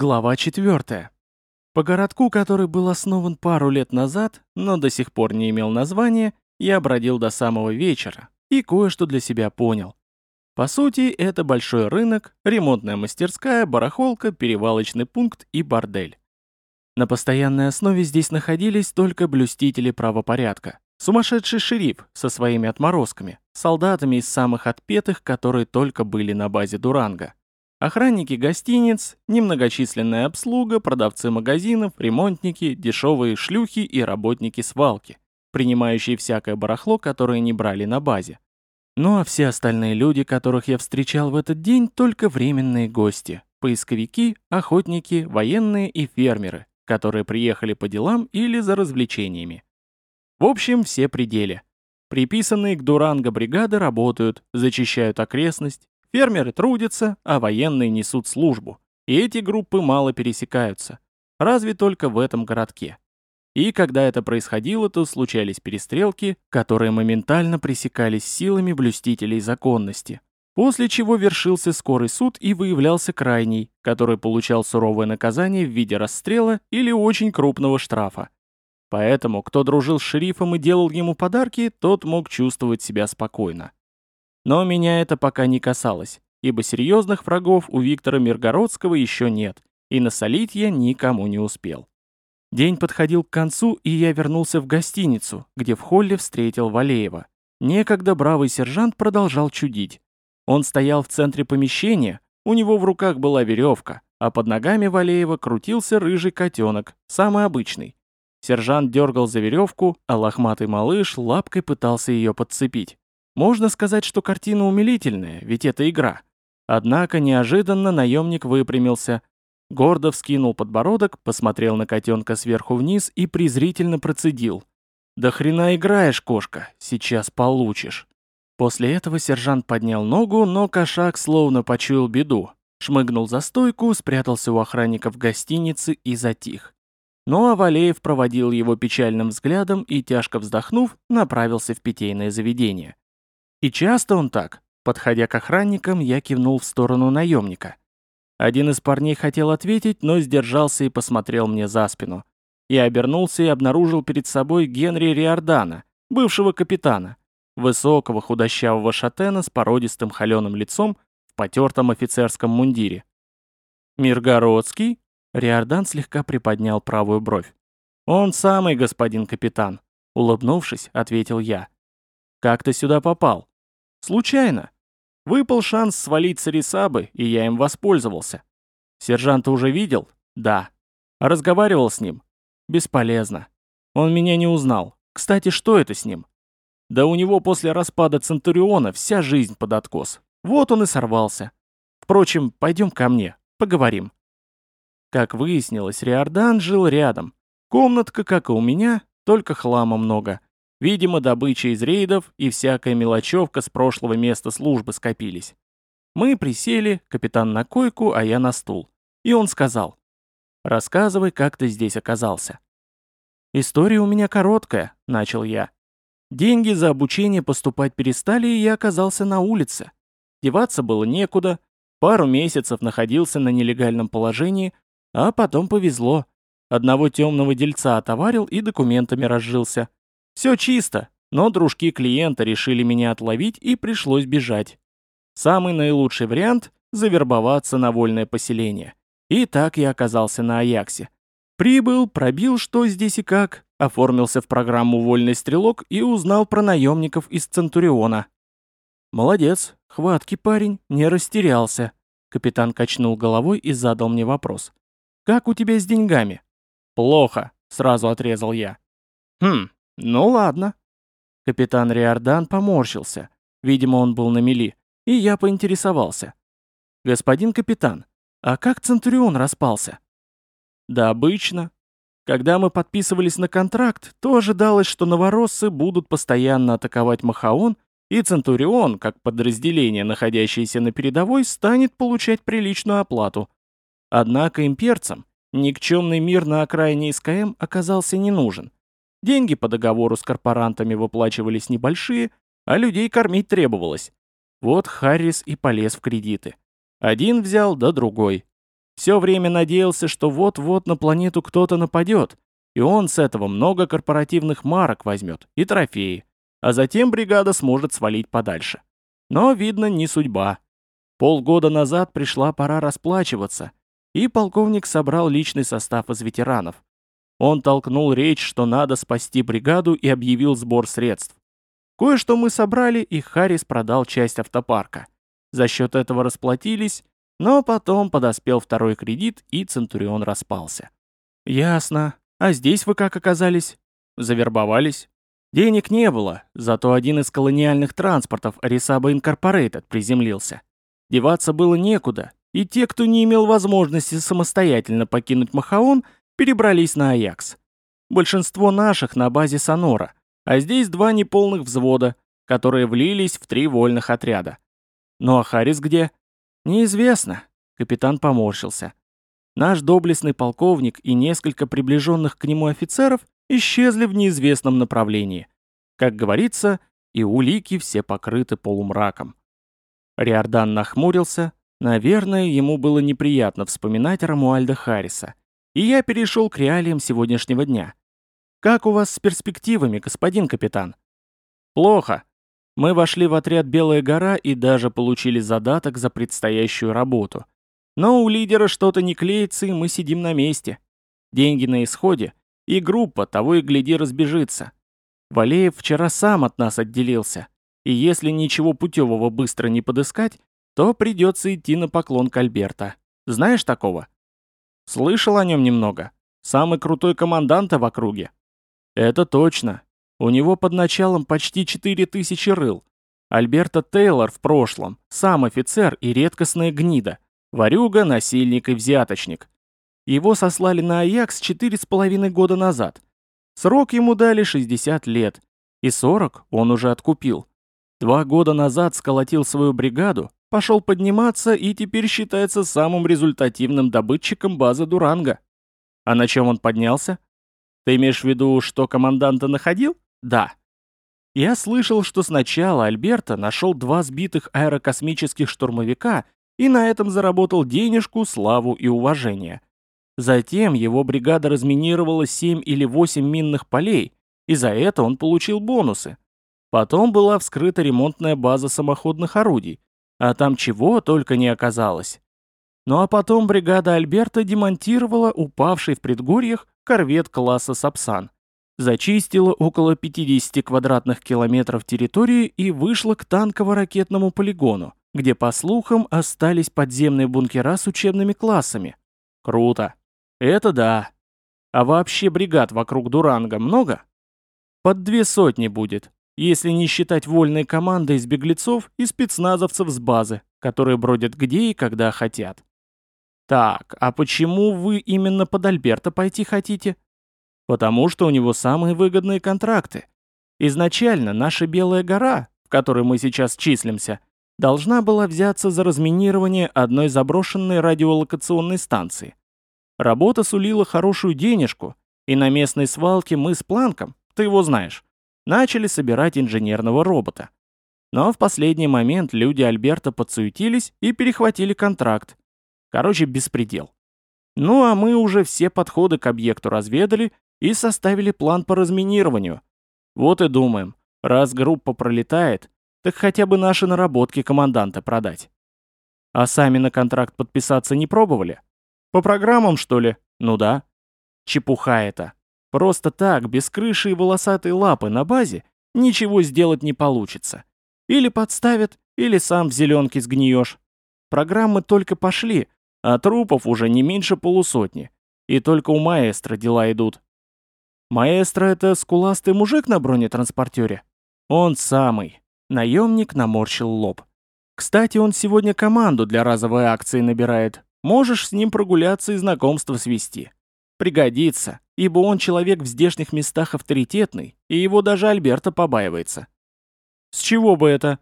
Глава 4. По городку, который был основан пару лет назад, но до сих пор не имел названия, я бродил до самого вечера и кое-что для себя понял. По сути, это большой рынок, ремонтная мастерская, барахолка, перевалочный пункт и бордель. На постоянной основе здесь находились только блюстители правопорядка. Сумасшедший шериф со своими отморозками, солдатами из самых отпетых, которые только были на базе Дуранга. Охранники гостиниц, немногочисленная обслуга, продавцы магазинов, ремонтники, дешевые шлюхи и работники свалки, принимающие всякое барахло, которое не брали на базе. Ну а все остальные люди, которых я встречал в этот день, только временные гости, поисковики, охотники, военные и фермеры, которые приехали по делам или за развлечениями. В общем, все пределы. Приписанные к Дуранго бригады работают, зачищают окрестность, Фермеры трудятся, а военные несут службу. И эти группы мало пересекаются. Разве только в этом городке. И когда это происходило, то случались перестрелки, которые моментально пресекались силами блюстителей законности. После чего вершился скорый суд и выявлялся крайний, который получал суровое наказание в виде расстрела или очень крупного штрафа. Поэтому, кто дружил с шерифом и делал ему подарки, тот мог чувствовать себя спокойно. Но меня это пока не касалось, ибо серьезных врагов у Виктора Миргородского еще нет, и насолить я никому не успел. День подходил к концу, и я вернулся в гостиницу, где в холле встретил Валеева. Некогда бравый сержант продолжал чудить. Он стоял в центре помещения, у него в руках была веревка, а под ногами Валеева крутился рыжий котенок, самый обычный. Сержант дергал за веревку, а лохматый малыш лапкой пытался ее подцепить. Можно сказать, что картина умилительная, ведь это игра. Однако неожиданно наемник выпрямился, гордо вскинул подбородок, посмотрел на котенка сверху вниз и презрительно процедил. «Да хрена играешь, кошка, сейчас получишь». После этого сержант поднял ногу, но кошак словно почуял беду. Шмыгнул за стойку, спрятался у охранников гостиницы и затих. Ну а Валеев проводил его печальным взглядом и, тяжко вздохнув, направился в питейное заведение. И часто он так. Подходя к охранникам, я кивнул в сторону наемника. Один из парней хотел ответить, но сдержался и посмотрел мне за спину. Я обернулся и обнаружил перед собой Генри Риордана, бывшего капитана, высокого худощавого шатена с породистым холеным лицом в потертом офицерском мундире. «Миргородский?» Риордан слегка приподнял правую бровь. «Он самый, господин капитан», — улыбнувшись, ответил я. «Как ты сюда попал?» Случайно. Выпал шанс свалить с Арисабы, и я им воспользовался. Сержанта уже видел? Да. Разговаривал с ним? Бесполезно. Он меня не узнал. Кстати, что это с ним? Да у него после распада Центуриона вся жизнь под откос. Вот он и сорвался. Впрочем, пойдем ко мне, поговорим. Как выяснилось, Риордан жил рядом. Комнатка, как и у меня, только хлама много. Видимо, добыча из рейдов и всякая мелочевка с прошлого места службы скопились. Мы присели, капитан на койку, а я на стул. И он сказал, «Рассказывай, как ты здесь оказался». «История у меня короткая», — начал я. Деньги за обучение поступать перестали, и я оказался на улице. Деваться было некуда, пару месяцев находился на нелегальном положении, а потом повезло. Одного темного дельца отоварил и документами разжился. Все чисто, но дружки клиента решили меня отловить и пришлось бежать. Самый наилучший вариант – завербоваться на вольное поселение. И так я оказался на Аяксе. Прибыл, пробил что здесь и как, оформился в программу «Вольный стрелок» и узнал про наемников из Центуриона. «Молодец, хваткий парень, не растерялся», — капитан качнул головой и задал мне вопрос. «Как у тебя с деньгами?» «Плохо», — сразу отрезал я. «Хм, «Ну ладно». Капитан Риордан поморщился. Видимо, он был на мели. И я поинтересовался. «Господин капитан, а как Центурион распался?» «Да обычно. Когда мы подписывались на контракт, то ожидалось, что новороссы будут постоянно атаковать Махаон, и Центурион, как подразделение, находящееся на передовой, станет получать приличную оплату. Однако имперцам никчемный мир на окраине СКМ оказался не нужен. Деньги по договору с корпорантами выплачивались небольшие, а людей кормить требовалось. Вот Харрис и полез в кредиты. Один взял, да другой. все время надеялся, что вот-вот на планету кто-то нападет, и он с этого много корпоративных марок возьмет и трофеи, а затем бригада сможет свалить подальше. Но, видно, не судьба. Полгода назад пришла пора расплачиваться, и полковник собрал личный состав из ветеранов. Он толкнул речь, что надо спасти бригаду и объявил сбор средств. Кое-что мы собрали, и Харрис продал часть автопарка. За счет этого расплатились, но потом подоспел второй кредит, и Центурион распался. «Ясно. А здесь вы как оказались?» «Завербовались. Денег не было, зато один из колониальных транспортов Арисаба Инкорпорейтед приземлился. Деваться было некуда, и те, кто не имел возможности самостоятельно покинуть Махаон, перебрались на Аякс. Большинство наших на базе Сонора, а здесь два неполных взвода, которые влились в три вольных отряда. Ну а Харрис где? Неизвестно. Капитан поморщился. Наш доблестный полковник и несколько приближенных к нему офицеров исчезли в неизвестном направлении. Как говорится, и улики все покрыты полумраком. Риордан нахмурился. Наверное, ему было неприятно вспоминать Рамуальда Харриса. И я перешел к реалиям сегодняшнего дня. «Как у вас с перспективами, господин капитан?» «Плохо. Мы вошли в отряд «Белая гора» и даже получили задаток за предстоящую работу. Но у лидера что-то не клеится, и мы сидим на месте. Деньги на исходе, и группа того и гляди разбежится. Валеев вчера сам от нас отделился, и если ничего путевого быстро не подыскать, то придется идти на поклон к Альберта. Знаешь такого? Слышал о нем немного. Самый крутой командант в округе. Это точно. У него под началом почти 4000 рыл. Альберта Тейлор в прошлом, сам офицер и редкостная гнида. Варюга, насильник и взяточник. Его сослали на Аякс четыре с половиной года назад. Срок ему дали 60 лет, и 40 он уже откупил. Два года назад сколотил свою бригаду, пошел подниматься и теперь считается самым результативным добытчиком базы Дуранга. А на чем он поднялся? Ты имеешь в виду, что команданта находил? Да. Я слышал, что сначала Альберта нашел два сбитых аэрокосмических штурмовика и на этом заработал денежку, славу и уважение. Затем его бригада разминировала 7 или 8 минных полей, и за это он получил бонусы. Потом была вскрыта ремонтная база самоходных орудий, а там чего только не оказалось. Ну а потом бригада Альберта демонтировала упавший в предгорьях корвет класса «Сапсан», зачистила около 50 квадратных километров территории и вышла к танково-ракетному полигону, где, по слухам, остались подземные бункера с учебными классами. Круто. Это да. А вообще бригад вокруг Дуранга много? Под две сотни будет, если не считать вольные команды из беглецов и спецназовцев с базы, которые бродят где и когда хотят. Так, а почему вы именно под Альберта пойти хотите? Потому что у него самые выгодные контракты. Изначально наша Белая гора, в которой мы сейчас числимся, должна была взяться за разминирование одной заброшенной радиолокационной станции. Работа сулила хорошую денежку, и на местной свалке мы с Планком, ты его знаешь, начали собирать инженерного робота. Но в последний момент люди Альберта подсуетились и перехватили контракт. Короче, беспредел. Ну а мы уже все подходы к объекту разведали и составили план по разминированию. Вот и думаем, раз группа пролетает, так хотя бы наши наработки команданта продать. А сами на контракт подписаться не пробовали? По программам, что ли? Ну да. Чепуха это. Просто так, без крыши и волосатой лапы на базе, ничего сделать не получится. Или подставят, или сам в зеленке сгниешь. Программы только пошли, а трупов уже не меньше полусотни. И только у маэстро дела идут. Маэстро — это скуластый мужик на бронетранспортере? Он самый. Наемник наморщил лоб. Кстати, он сегодня команду для разовой акции набирает. Можешь с ним прогуляться и знакомство свести. Пригодится, ибо он человек в здешних местах авторитетный, и его даже Альберта побаивается. С чего бы это?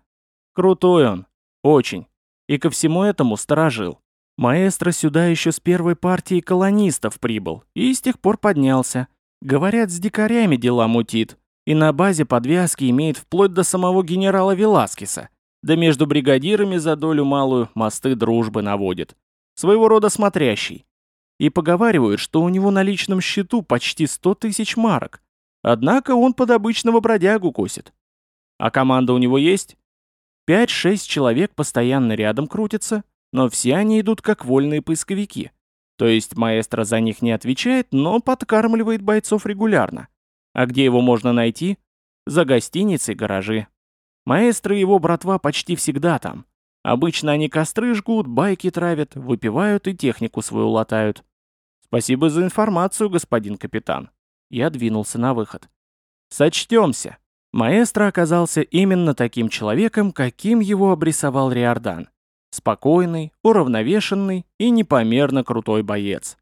Крутой он. Очень. И ко всему этому сторожил. Маэстро сюда еще с первой партии колонистов прибыл, и с тех пор поднялся. Говорят, с дикарями дела мутит, и на базе подвязки имеет вплоть до самого генерала Веласкеса, да между бригадирами за долю малую мосты дружбы наводит. своего рода смотрящий. И поговаривают, что у него на личном счету почти 100 тысяч марок. Однако он под обычного бродягу косит. А команда у него есть? 5-6 человек постоянно рядом крутятся, но все они идут как вольные поисковики. То есть маэстро за них не отвечает, но подкармливает бойцов регулярно. А где его можно найти? За гостиницей гаражи. Маэстро и его братва почти всегда там. Обычно они костры жгут, байки травят, выпивают и технику свою латают. Спасибо за информацию, господин капитан. Я двинулся на выход. Сочтемся. Маэстро оказался именно таким человеком, каким его обрисовал Риордан. Спокойный, уравновешенный и непомерно крутой боец.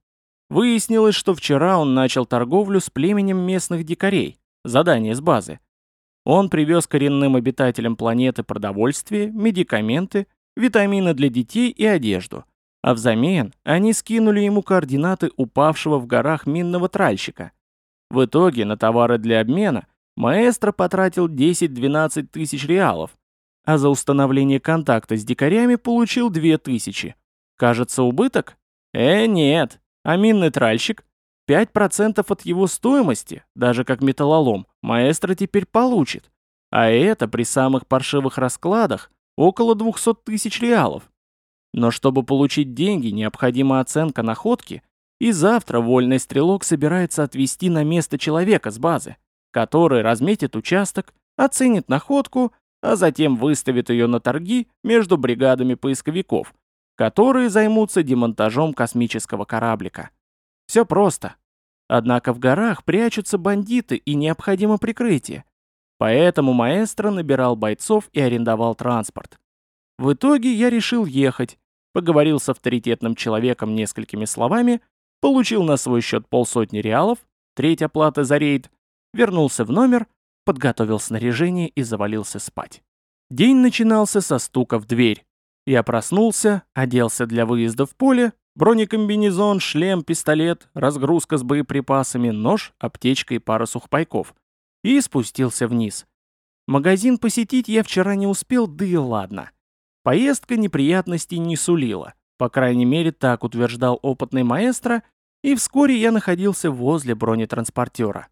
Выяснилось, что вчера он начал торговлю с племенем местных дикарей, задание с базы. Он привез коренным обитателям планеты продовольствие, медикаменты, витамины для детей и одежду. А взамен они скинули ему координаты упавшего в горах минного тральщика. В итоге на товары для обмена маэстро потратил 10-12 тысяч реалов, а за установление контакта с дикарями получил 2000. Кажется, убыток? Э, нет. А минный тральщик? 5% от его стоимости, даже как металлолом, маэстро теперь получит. А это при самых паршивых раскладах около 200 тысяч реалов. Но чтобы получить деньги, необходима оценка находки, и завтра вольный стрелок собирается отвезти на место человека с базы, который разметит участок, оценит находку а затем выставит ее на торги между бригадами поисковиков, которые займутся демонтажом космического кораблика. Все просто. Однако в горах прячутся бандиты и необходимо прикрытие. Поэтому маэстро набирал бойцов и арендовал транспорт. В итоге я решил ехать, поговорил с авторитетным человеком несколькими словами, получил на свой счет полсотни реалов, треть оплаты за рейд, вернулся в номер подготовил снаряжение и завалился спать. День начинался со стука в дверь. Я проснулся, оделся для выезда в поле, бронекомбинезон, шлем, пистолет, разгрузка с боеприпасами, нож, аптечка и пара сухпайков. И спустился вниз. Магазин посетить я вчера не успел, да и ладно. Поездка неприятностей не сулила. По крайней мере, так утверждал опытный маэстро, и вскоре я находился возле бронетранспортера.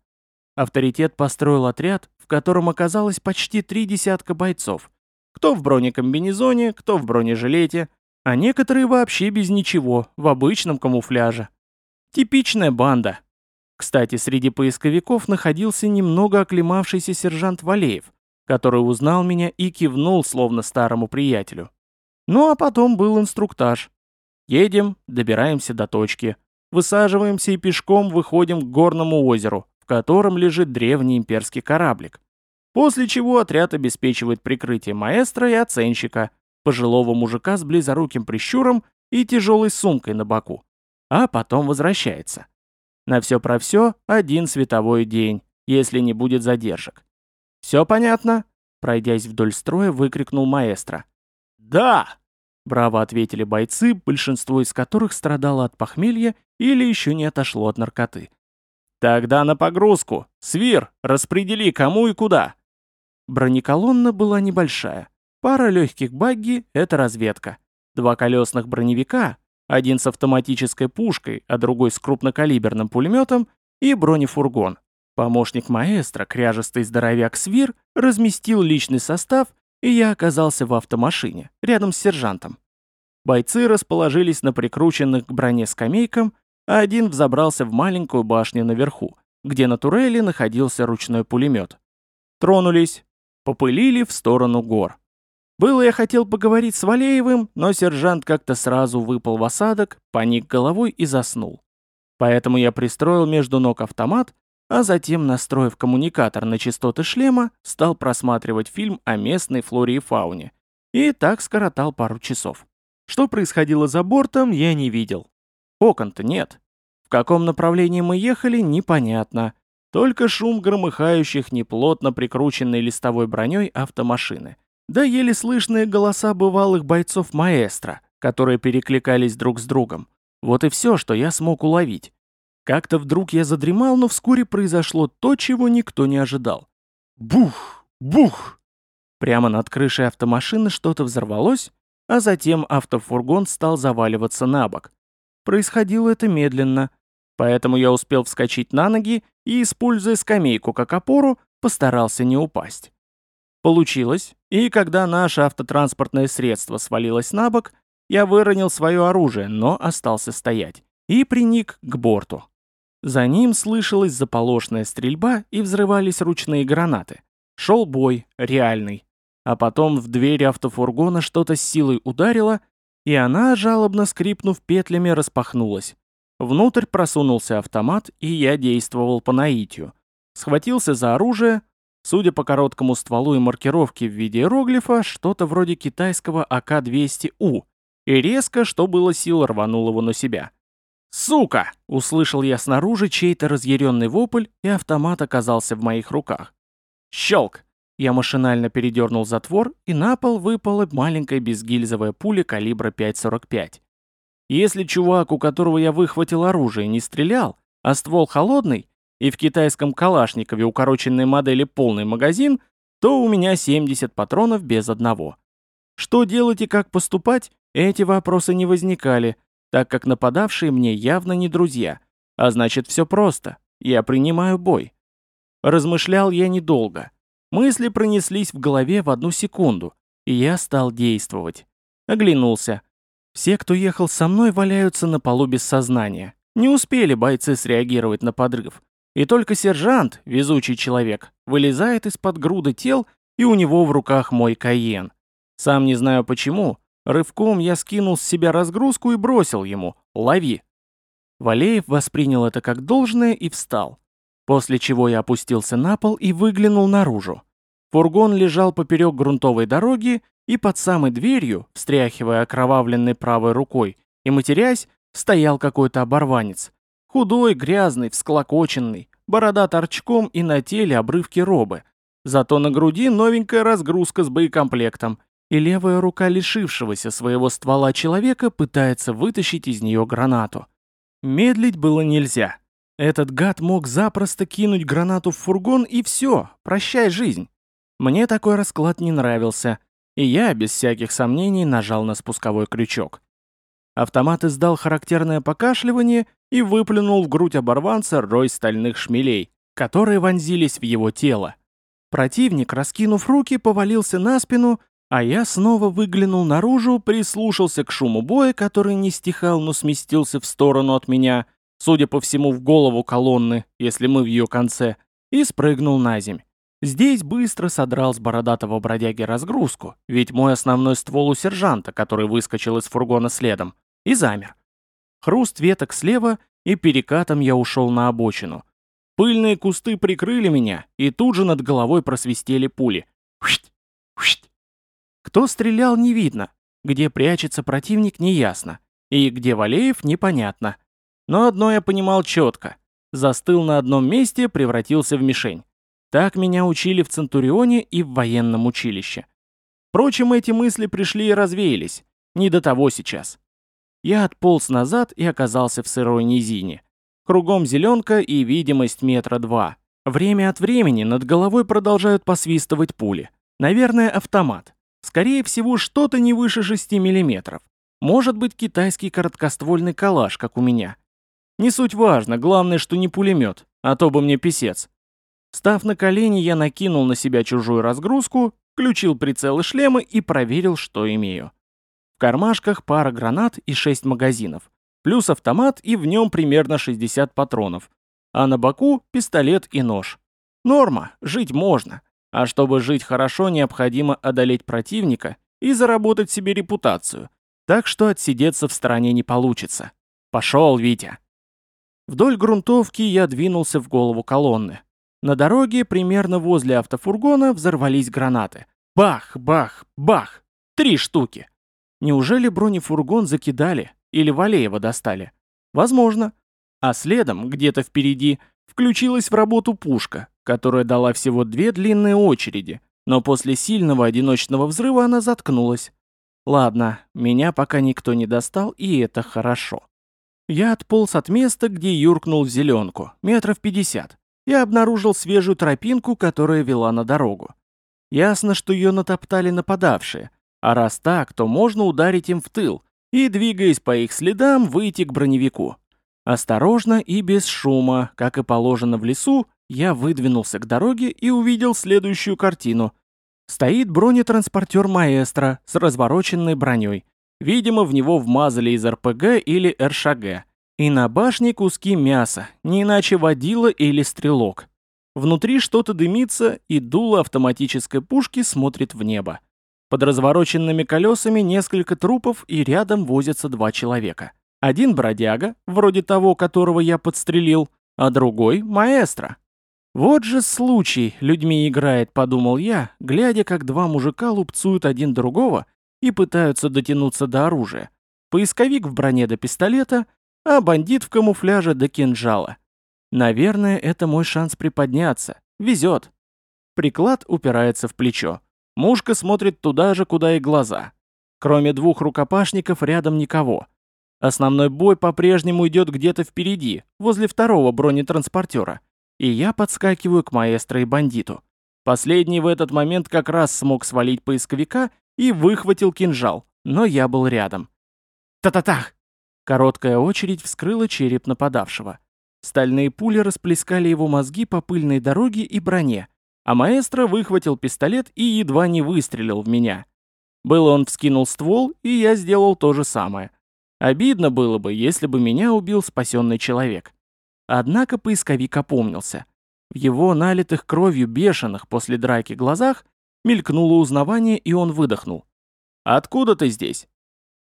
Авторитет построил отряд, в котором оказалось почти три десятка бойцов. Кто в бронекомбинезоне, кто в бронежилете, а некоторые вообще без ничего, в обычном камуфляже. Типичная банда. Кстати, среди поисковиков находился немного оклемавшийся сержант Валеев, который узнал меня и кивнул, словно старому приятелю. Ну а потом был инструктаж. Едем, добираемся до точки, высаживаемся и пешком выходим к горному озеру, в котором лежит древний имперский кораблик. После чего отряд обеспечивает прикрытие маэстро и оценщика, пожилого мужика с близоруким прищуром и тяжелой сумкой на боку. А потом возвращается. На все про все один световой день, если не будет задержек. «Все понятно?» Пройдясь вдоль строя, выкрикнул маэстро. «Да!» Браво ответили бойцы, большинство из которых страдало от похмелья или еще не отошло от наркоты. «Тогда на погрузку! Свир, распредели, кому и куда!» Бронеколонна была небольшая. Пара легких багги — это разведка. Два колесных броневика, один с автоматической пушкой, а другой с крупнокалиберным пулеметом, и бронефургон. Помощник маэстро, кряжестый здоровяк Свир, разместил личный состав, и я оказался в автомашине, рядом с сержантом. Бойцы расположились на прикрученных к броне скамейкам, а один взобрался в маленькую башню наверху, где на турели находился ручной пулемет. Тронулись, попылили в сторону гор. Было я хотел поговорить с Валеевым, но сержант как-то сразу выпал в осадок, поник головой и заснул. Поэтому я пристроил между ног автомат, а затем, настроив коммуникатор на частоты шлема, стал просматривать фильм о местной флоре и фауне. И так скоротал пару часов. Что происходило за бортом, я не видел. Окон-то нет. В каком направлении мы ехали, непонятно. Только шум громыхающих неплотно прикрученной листовой броней автомашины. Да еле слышные голоса бывалых бойцов маэстро, которые перекликались друг с другом. Вот и все, что я смог уловить. Как-то вдруг я задремал, но вскоре произошло то, чего никто не ожидал. Бух! Бух! Прямо над крышей автомашины что-то взорвалось, а затем автофургон стал заваливаться на бок. Происходило это медленно, поэтому я успел вскочить на ноги и, используя скамейку как опору, постарался не упасть. Получилось, и когда наше автотранспортное средство свалилось на бок, я выронил свое оружие, но остался стоять, и приник к борту. За ним слышалась заполошная стрельба и взрывались ручные гранаты. Шел бой, реальный. А потом в двери автофургона что-то с силой ударило, и она, жалобно скрипнув петлями, распахнулась. Внутрь просунулся автомат, и я действовал по наитию. Схватился за оружие, судя по короткому стволу и маркировке в виде иероглифа, что-то вроде китайского АК-200У, и резко, что было сил, рванул его на себя. «Сука!» — услышал я снаружи чей-то разъяренный вопль, и автомат оказался в моих руках. Щелк! Я машинально передернул затвор, и на пол выпала маленькая безгильзовая пуля калибра 5,45. Если чувак, у которого я выхватил оружие, не стрелял, а ствол холодный, и в китайском калашникове укороченной модели полный магазин, то у меня 70 патронов без одного. Что делать и как поступать, эти вопросы не возникали, так как нападавшие мне явно не друзья. А значит, все просто. Я принимаю бой. Размышлял я недолго. Мысли пронеслись в голове в одну секунду, и я стал действовать. Оглянулся. Все, кто ехал со мной, валяются на полу без сознания. Не успели бойцы среагировать на подрыв. И только сержант, везучий человек, вылезает из-под груды тел, и у него в руках мой Каен. Сам не знаю почему, Рывком я скинул с себя разгрузку и бросил ему «Лови!». Валеев воспринял это как должное и встал. После чего я опустился на пол и выглянул наружу. Фургон лежал поперек грунтовой дороги и под самой дверью, встряхивая окровавленной правой рукой и матерясь, стоял какой-то оборванец. Худой, грязный, всклокоченный, борода торчком и на теле обрывки робы. Зато на груди новенькая разгрузка с боекомплектом и левая рука лишившегося своего ствола человека пытается вытащить из нее гранату. Медлить было нельзя. Этот гад мог запросто кинуть гранату в фургон и все, прощай жизнь. Мне такой расклад не нравился, и я, без всяких сомнений, нажал на спусковой крючок. Автомат издал характерное покашливание и выплюнул в грудь оборванца рой стальных шмелей, которые вонзились в его тело. Противник, раскинув руки, повалился на спину а я снова выглянул наружу, прислушался к шуму боя, который не стихал, но сместился в сторону от меня, судя по всему, в голову колонны, если мы в ее конце, и спрыгнул на земь. Здесь быстро содрал с бородатого бродяги разгрузку, ведь мой основной ствол у сержанта, который выскочил из фургона следом, и замер. Хруст веток слева, и перекатом я ушел на обочину. Пыльные кусты прикрыли меня, и тут же над головой просвистели пули. Кто стрелял, не видно. Где прячется противник, неясно. И где Валеев, непонятно. Но одно я понимал четко. Застыл на одном месте, превратился в мишень. Так меня учили в Центурионе и в военном училище. Впрочем, эти мысли пришли и развеялись. Не до того сейчас. Я отполз назад и оказался в сырой низине. Кругом зеленка и видимость метра два. Время от времени над головой продолжают посвистывать пули. Наверное, автомат. Скорее всего, что-то не выше 6 мм. Может быть, китайский короткоствольный калаш, как у меня. Не суть важно, главное, что не пулемет, а то бы мне писец. Став на колени, я накинул на себя чужую разгрузку, включил прицелы шлема и проверил, что имею. Кармашках пара гранат и 6 магазинов, плюс автомат и в нем примерно 60 патронов, а на боку пистолет и нож. Норма, жить можно. А чтобы жить хорошо, необходимо одолеть противника и заработать себе репутацию. Так что отсидеться в стороне не получится. Пошел, Витя. Вдоль грунтовки я двинулся в голову колонны. На дороге, примерно возле автофургона, взорвались гранаты. Бах, бах, бах! Три штуки! Неужели бронефургон закидали или Валеева достали? Возможно. А следом, где-то впереди, включилась в работу пушка, которая дала всего две длинные очереди, но после сильного одиночного взрыва она заткнулась. Ладно, меня пока никто не достал, и это хорошо. Я отполз от места, где юркнул в зеленку, метров пятьдесят. Я обнаружил свежую тропинку, которая вела на дорогу. Ясно, что ее натоптали нападавшие, А раз так, то можно ударить им в тыл и, двигаясь по их следам, выйти к броневику. Осторожно и без шума, как и положено в лесу, я выдвинулся к дороге и увидел следующую картину. Стоит бронетранспортер «Маэстро» с развороченной броней. Видимо, в него вмазали из РПГ или РШГ. И на башне куски мяса, не иначе водила или стрелок. Внутри что-то дымится, и дуло автоматической пушки смотрит в небо. Под развороченными колесами несколько трупов, и рядом возятся два человека. Один бродяга, вроде того, которого я подстрелил, а другой — маэстро. Вот же случай людьми играет, подумал я, глядя, как два мужика лупцуют один другого и пытаются дотянуться до оружия. Поисковик в броне до пистолета, а бандит в камуфляже до кинжала. Наверное, это мой шанс приподняться. Везет. Приклад упирается в плечо. Мушка смотрит туда же, куда и глаза. Кроме двух рукопашников рядом никого. Основной бой по-прежнему идет где-то впереди, возле второго бронетранспортера. И я подскакиваю к маэстро и бандиту. Последний в этот момент как раз смог свалить поисковика и выхватил кинжал, но я был рядом. Та-та-тах! Короткая очередь вскрыла череп нападавшего. Стальные пули расплескали его мозги по пыльной дороге и броне, а маэстро выхватил пистолет и едва не выстрелил в меня. Было он вскинул ствол, и я сделал то же самое. Обидно было бы, если бы меня убил спасенный человек. Однако поисковик опомнился. В его налитых кровью бешеных после драки глазах мелькнуло узнавание, и он выдохнул. «Откуда ты здесь?»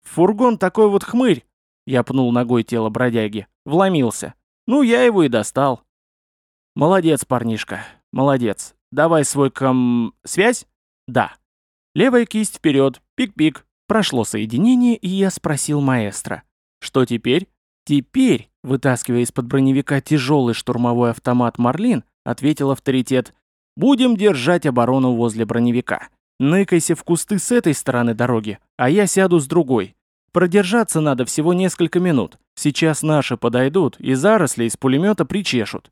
«Фургон такой вот хмырь!» Я пнул ногой тело бродяги. Вломился. Ну, я его и достал. Молодец, парнишка. Молодец. Давай свой ком... Связь? Да. Левая кисть вперед. Пик-пик. Прошло соединение, и я спросил маэстро. Что теперь? Теперь, вытаскивая из-под броневика тяжелый штурмовой автомат «Марлин», ответил авторитет. Будем держать оборону возле броневика. Ныкайся в кусты с этой стороны дороги, а я сяду с другой. Продержаться надо всего несколько минут. Сейчас наши подойдут и заросли из пулемета причешут.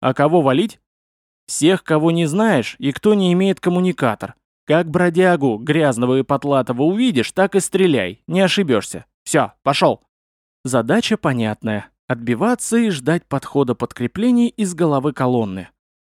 А кого валить? Всех, кого не знаешь и кто не имеет коммуникатор. Как бродягу, грязного и потлатого увидишь, так и стреляй, не ошибешься. Все, пошел. Задача понятная. Отбиваться и ждать подхода подкреплений из головы колонны.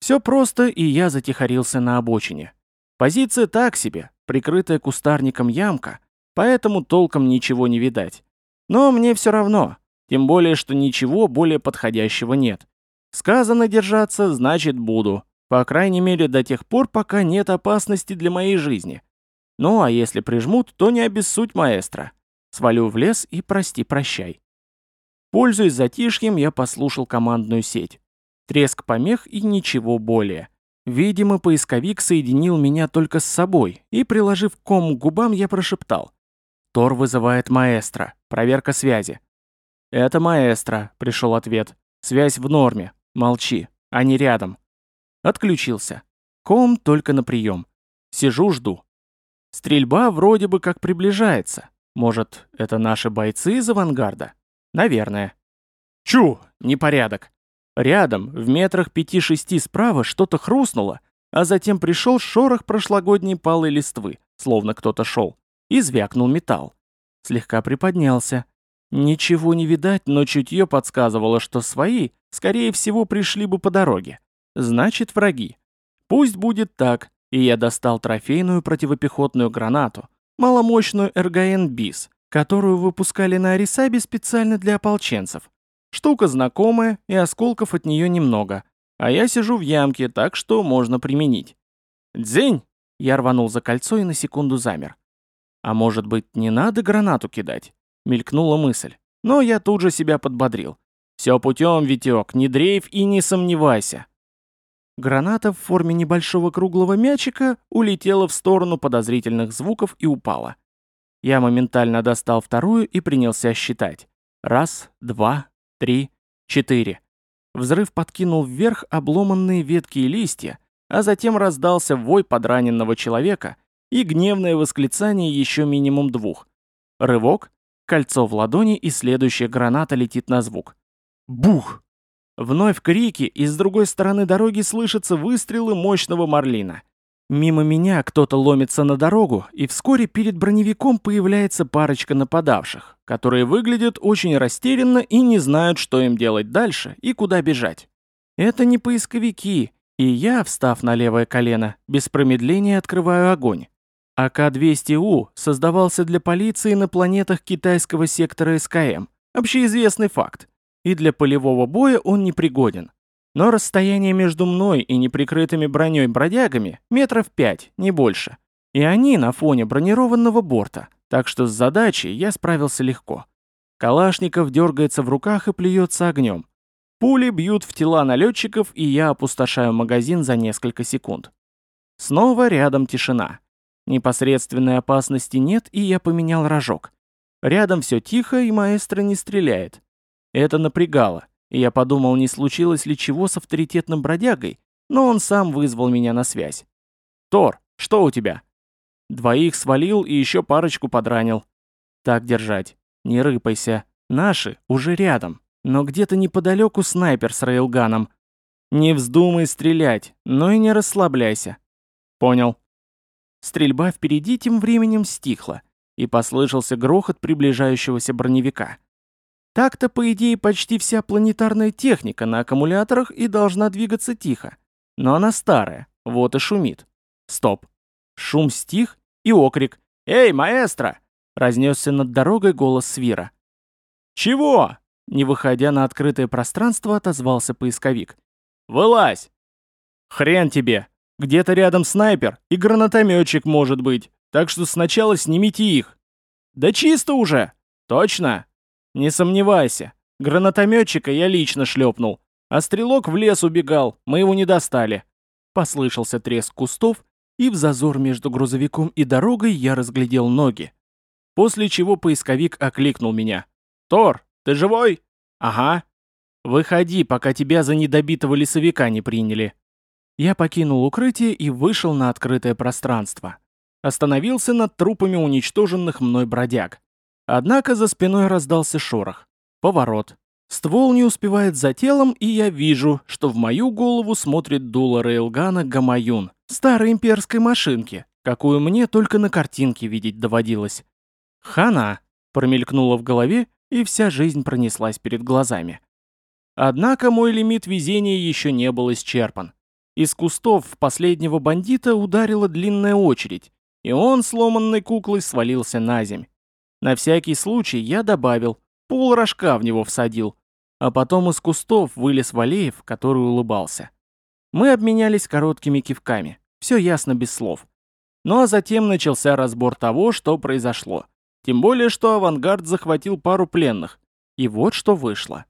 Все просто, и я затихарился на обочине. Позиция так себе, прикрытая кустарником ямка, поэтому толком ничего не видать. Но мне все равно, тем более, что ничего более подходящего нет. Сказано держаться, значит буду. По крайней мере до тех пор, пока нет опасности для моей жизни. Ну а если прижмут, то не обессудь маэстро. Свалю в лес и прости-прощай. Пользуясь затишьем, я послушал командную сеть. Треск помех и ничего более. Видимо, поисковик соединил меня только с собой, и, приложив ком к губам, я прошептал. Тор вызывает маэстро. Проверка связи. «Это маэстро», — пришел ответ. «Связь в норме. Молчи. Они рядом». Отключился. Ком только на прием. Сижу, жду. Стрельба вроде бы как приближается. Может, это наши бойцы из авангарда? Наверное. Чу! Непорядок. Рядом, в метрах пяти-шести справа, что-то хрустнуло, а затем пришел шорох прошлогодней палой листвы, словно кто-то шел и звякнул металл. Слегка приподнялся. Ничего не видать, но чутье подсказывало, что свои, скорее всего, пришли бы по дороге. Значит, враги. Пусть будет так, и я достал трофейную противопехотную гранату, маломощную РГН БИС, которую выпускали на Арисабе специально для ополченцев. Штука знакомая, и осколков от нее немного. А я сижу в ямке, так что можно применить. «Дзень!» Я рванул за кольцо и на секунду замер. А может быть, не надо гранату кидать? Мелькнула мысль. Но я тут же себя подбодрил. Все путем, Витек, не дрейф и не сомневайся. Граната в форме небольшого круглого мячика улетела в сторону подозрительных звуков и упала. Я моментально достал вторую и принялся считать. Раз, два, три, четыре. Взрыв подкинул вверх обломанные ветки и листья, а затем раздался вой подраненного человека, и гневное восклицание еще минимум двух. Рывок, кольцо в ладони и следующая граната летит на звук. Бух! Вновь крики, и с другой стороны дороги слышатся выстрелы мощного марлина. Мимо меня кто-то ломится на дорогу, и вскоре перед броневиком появляется парочка нападавших, которые выглядят очень растерянно и не знают, что им делать дальше и куда бежать. Это не поисковики, и я, встав на левое колено, без промедления открываю огонь. АК-200У создавался для полиции на планетах китайского сектора СКМ, общеизвестный факт, и для полевого боя он непригоден. Но расстояние между мной и неприкрытыми броней бродягами метров пять, не больше. И они на фоне бронированного борта, так что с задачей я справился легко. Калашников дергается в руках и плюется огнем. Пули бьют в тела налетчиков, и я опустошаю магазин за несколько секунд. Снова рядом тишина. Непосредственной опасности нет, и я поменял рожок. Рядом все тихо, и маэстро не стреляет. Это напрягало и я подумал, не случилось ли чего с авторитетным бродягой, но он сам вызвал меня на связь. «Тор, что у тебя?» Двоих свалил и еще парочку подранил. Так держать. Не рыпайся. Наши уже рядом, но где-то неподалеку снайпер с рейлганом. Не вздумай стрелять, но и не расслабляйся. Понял. Стрельба впереди тем временем стихла, и послышался грохот приближающегося броневика. Так-то, по идее, почти вся планетарная техника на аккумуляторах и должна двигаться тихо. Но она старая, вот и шумит. Стоп. Шум стих и окрик «Эй, маэстро!» разнесся над дорогой голос Свира. «Чего?» Не выходя на открытое пространство, отозвался поисковик. «Вылазь!» «Хрен тебе! Где-то рядом снайпер и гранатометчик может быть, так что сначала снимите их!» «Да чисто уже!» «Точно!» «Не сомневайся. Гранатометчика я лично шлепнул. А стрелок в лес убегал, мы его не достали». Послышался треск кустов, и в зазор между грузовиком и дорогой я разглядел ноги. После чего поисковик окликнул меня. «Тор, ты живой?» «Ага». «Выходи, пока тебя за недобитого лесовика не приняли». Я покинул укрытие и вышел на открытое пространство. Остановился над трупами уничтоженных мной бродяг. Однако за спиной раздался шорох. Поворот. Ствол не успевает за телом, и я вижу, что в мою голову смотрит дуло рейлгана Гамаюн, старой имперской машинки, какую мне только на картинке видеть доводилось. «Хана!» — промелькнула в голове, и вся жизнь пронеслась перед глазами. Однако мой лимит везения еще не был исчерпан. Из кустов в последнего бандита ударила длинная очередь, и он, сломанной куклой, свалился на земь. На всякий случай я добавил, пол рожка в него всадил, а потом из кустов вылез Валеев, который улыбался. Мы обменялись короткими кивками, все ясно без слов. Ну а затем начался разбор того, что произошло. Тем более, что авангард захватил пару пленных. И вот что вышло.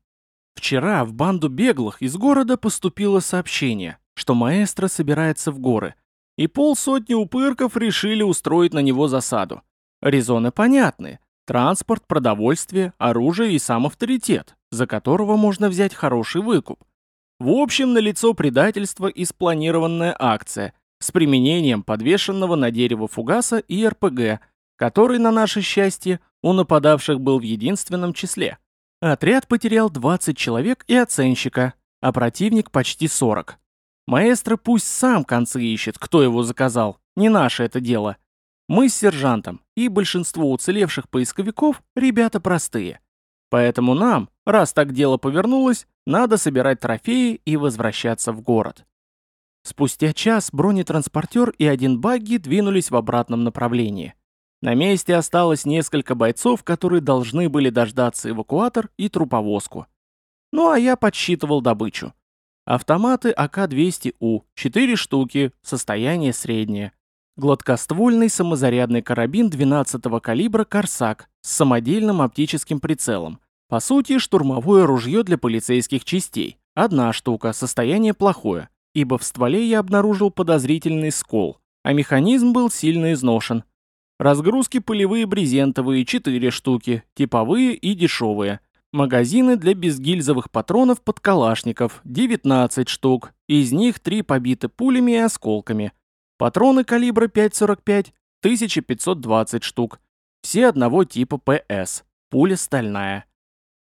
Вчера в банду беглых из города поступило сообщение, что маэстро собирается в горы, и полсотни упырков решили устроить на него засаду. Резоны понятны. Транспорт, продовольствие, оружие и сам авторитет, за которого можно взять хороший выкуп. В общем, налицо предательство и спланированная акция с применением подвешенного на дерево фугаса и РПГ, который, на наше счастье, у нападавших был в единственном числе. Отряд потерял 20 человек и оценщика, а противник почти 40. Маэстро пусть сам концы ищет, кто его заказал, не наше это дело. Мы с сержантом и большинство уцелевших поисковиков ребята простые. Поэтому нам, раз так дело повернулось, надо собирать трофеи и возвращаться в город. Спустя час бронетранспортер и один багги двинулись в обратном направлении. На месте осталось несколько бойцов, которые должны были дождаться эвакуатор и труповозку. Ну а я подсчитывал добычу. Автоматы АК-200У, 4 штуки, состояние среднее. Гладкоствольный самозарядный карабин 12-го калибра «Корсак» с самодельным оптическим прицелом. По сути, штурмовое ружье для полицейских частей. Одна штука, состояние плохое, ибо в стволе я обнаружил подозрительный скол, а механизм был сильно изношен. Разгрузки полевые брезентовые 4 штуки, типовые и дешевые. Магазины для безгильзовых патронов под калашников 19 штук, из них 3 побиты пулями и осколками – Патроны калибра 5,45 – 1520 штук. Все одного типа ПС. Пуля стальная.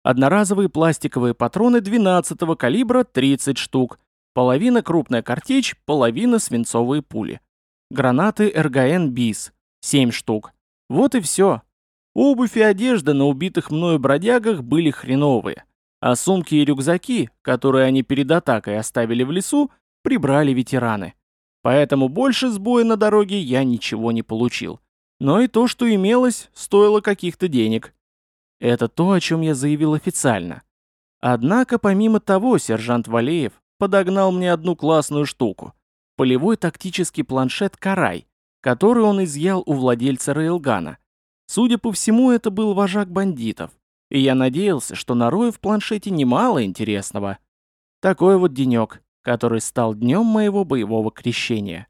Одноразовые пластиковые патроны 12 калибра 30 штук. Половина крупная картечь, половина свинцовые пули. гранаты РГН БИС, 7 штук. Вот и все. Обувь и одежда на убитых мною бродягах были хреновые, а сумки и рюкзаки, которые они перед атакой оставили в лесу, прибрали ветераны. Поэтому больше сбоя на дороге я ничего не получил. Но и то, что имелось, стоило каких-то денег. Это то, о чем я заявил официально. Однако, помимо того, сержант Валеев подогнал мне одну классную штуку. Полевой тактический планшет «Карай», который он изъял у владельца рейлгана. Судя по всему, это был вожак бандитов. И я надеялся, что нарою в планшете немало интересного. Такой вот денек, который стал днем моего боевого крещения.